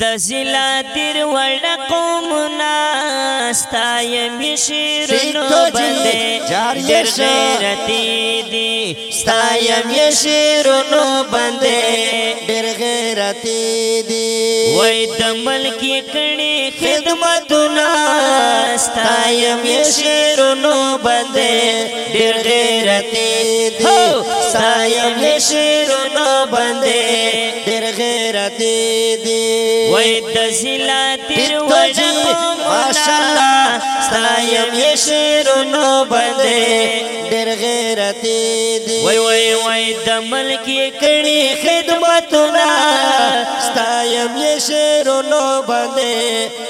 د زلا تیر وړ قوم ناستای مشیرونو باندې ډېر غیرتی دي ستای مشیرونو باندې ډېر غیرتی دي وای د ملک کړي خدمتونه ستای مشیرونو باندې ډېر غیرتی دي ستای مشیرونو باندې ډېر غیرتی دي وای د زلا تیر وړي ماشاءالله سایم یې شیرونو باندې ډېر غیرتی دی وای وای وای د ملک کړي خدمتونه سایم یې شیرونو باندې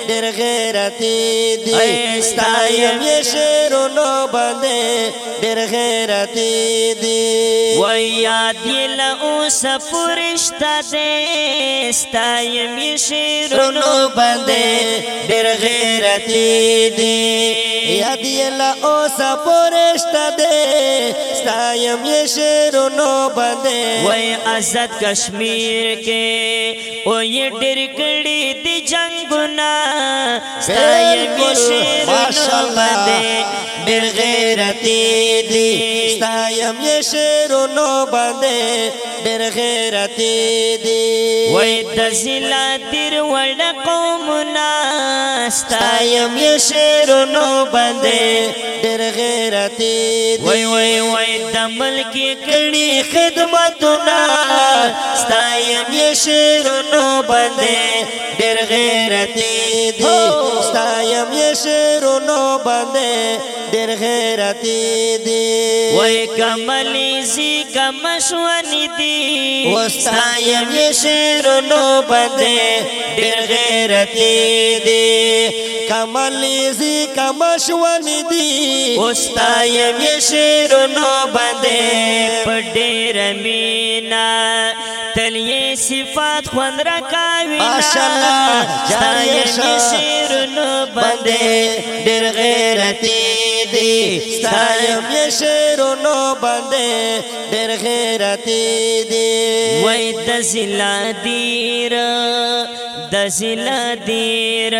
ډېر غیرتی دی سایم یې شیرونو باندې ډېر غیرتی دی وای یاد یې له اوس پورې نشتا دے ستای می شیرونو بندے ډېر غیرتی دی یاد یې لا اوس پرشتا دے ستای می شیرونو بندے وای آزاد کشمیر کې او یې ډېر کړي دی جنگونه ستای می شیرونو بندے ډېر غیرتی ستایم یې شعرونو باندې ډېر غیرتي دي وای د زلا تیر وړ قومنا ستایم یې شعرونو باندې ډېر غیرتي دي وای وای وای د ملک کړي خدمتونه ستایم یې شعرونو باندې ډېر غیرتي غیرتی دی وای کملی زی کمشونی دی وستایم شیرونو باندې ډیر غیرتی دی کملی زی کمشونی دی وستایم شیرونو باندې پډیر مینا تلې صفات خوند را کاوی ماشاءالله ستایم شیرونو باندې ډیر غیرتی دی ستایم یې شعرونو باندې ډېر غیرتي دی وای د زلا دیر د زلا دیر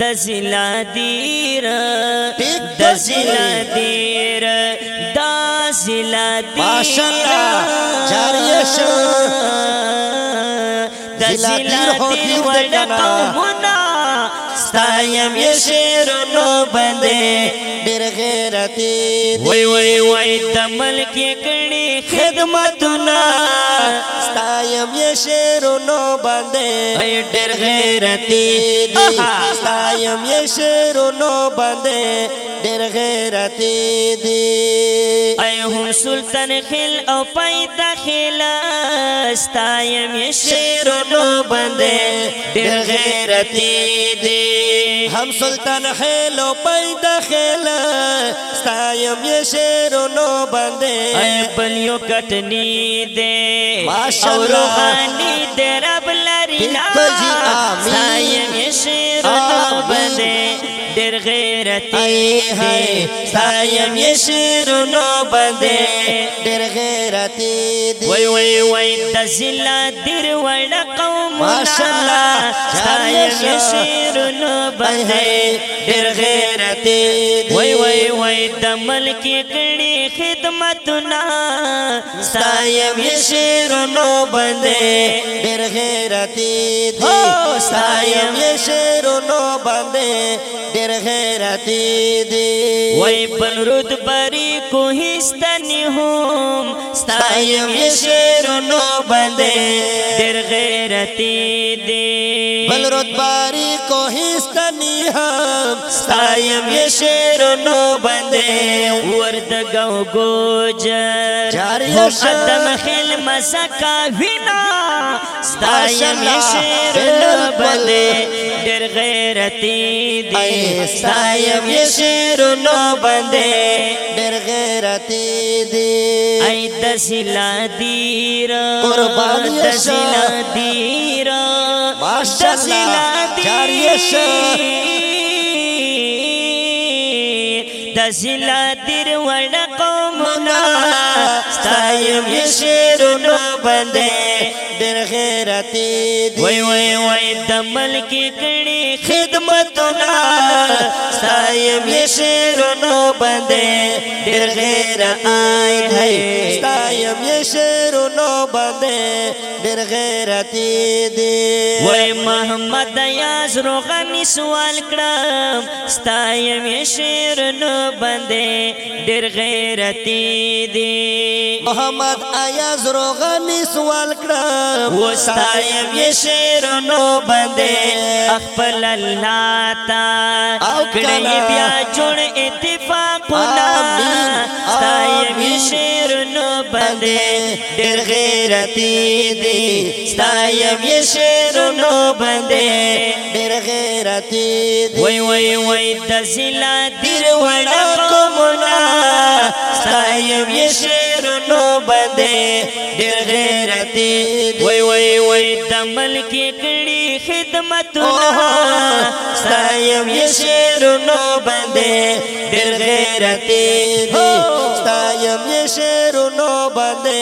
د زلا دیر د زلا دیر د زلا دیر ماشاءالله جاریه شو د زلا دیر وړ قومونه ستایم یې شیرونو باندې ډېر غیرتي وای وای وای د ملک کړي خدمت ګلونه ستایم یې شعرونو باندې ډېر غیرتی دي ستایم یې شعرونو باندې ډېر غیرتی دي ای هم سلطان خل او پیدا خل ستایم یې شعرونو باندې ډېر غیرتی دي هم سلطان خل او پیدا خل ستایم یې شعرونو باندې ای بلیو کټنی دینی دے او روحانی دے رب لرنا سایم شیر نو بندے ډېر غیرتي هي سایم یې شیرونو باندې ډېر غیرتي دی وای وای وای د زلا ډېر وړ قوم ماشاءالله سایم یې شیرونو باندې ډېر غیرتي دی وای وای وای د ملک کړي خدمتونه سایم یې شیرونو باندې غیرتی دی سایم یې شیرونو باندې ډېر غیرتی دی وای بنرود بری کوهستنی هم سایم یې شیرونو باندې ډېر غیرتی دی باری کو ستایم یہ شیر نو بندے وینا ستایم یہ شیر نو بندے در غیرتی دی ستایم یہ شیر نو بندے در غیرتی دی دے تسی دیر اور تسیلا دیر غیرتی دی وی وی وی دمل کی کڑی خدمتنا سایم شیرونو باندې ډیر غیر آئین هي سایم شیرونو باندې ډیر غیرتی دی وای محمد یاز روغنی سوال کړم سایم شیرونو باندې ډیر غیرتی دی محمد یاز روغنی سوال کړم و سایم شیرونو باندې خپل الله تا او کړي بیا جوړ اتفاقونه ستای می شیر نو باندې ډېر غیرتی دی ستای می شیر نو باندې ډېر غیرتی دی وای وای وای د زلا دیر وړه کومنا ستای می شیر نو باندې ډېر غیرتی دی وای وای وای د ملک کړي मधु نو शेरो دل दिलेर ते साइम نو باندې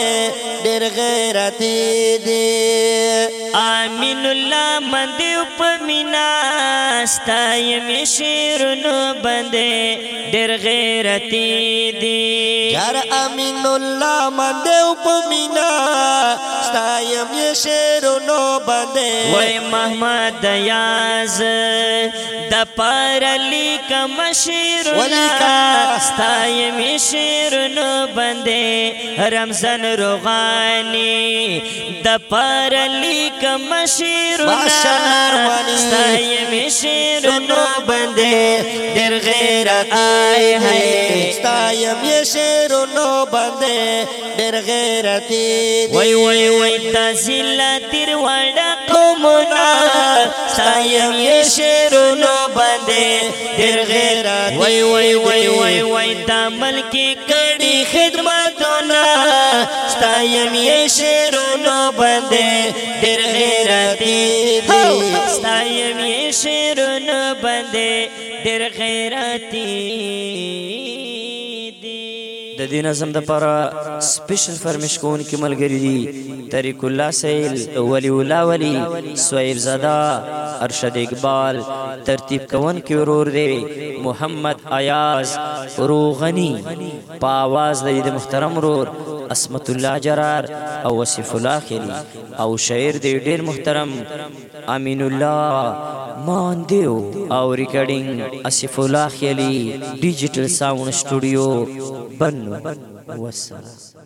ډېر غیرتی دی امین الله باندې په مینا ستایم شیرونو باندې ډېر غیرتی دی یار امین الله باندې په مینا ستایم شیرونو باندې وای محمد یاز د پرلی کم شیرونو ستایم شیرونو باندې هر رمزن روغانی د پر لیک مشیر ستای مشیر نو بندې در غیرت آئے ہے ستای مشیر نو بندې در غیرت وای وای وای تسل تیر وړه قومنا ستای مشیر نو بندې در غیرت وای وای وای وای وای د ملک کړي خدمت ستایم یې شیرونو باندې ډېر غیرتی دی ستایم یې شیرونو باندې ډېر غیرتی د دې نظم د لپاره سپیشل فرمیش کون کې ملګری دي طریق الله سیل ولی ولا ولی سویب زادا ارشد اقبال ترتیب کون کې ورور دی محمد ایاز روغنی په आवाज د محترم ورور اسمت الله جرار او وصف الله خلی او شاعر دی ډیر محترم امین الله مان دیو او ریکارډینګ اسف الله خلی ډیجیټل ساوند سټوډیو بن وسره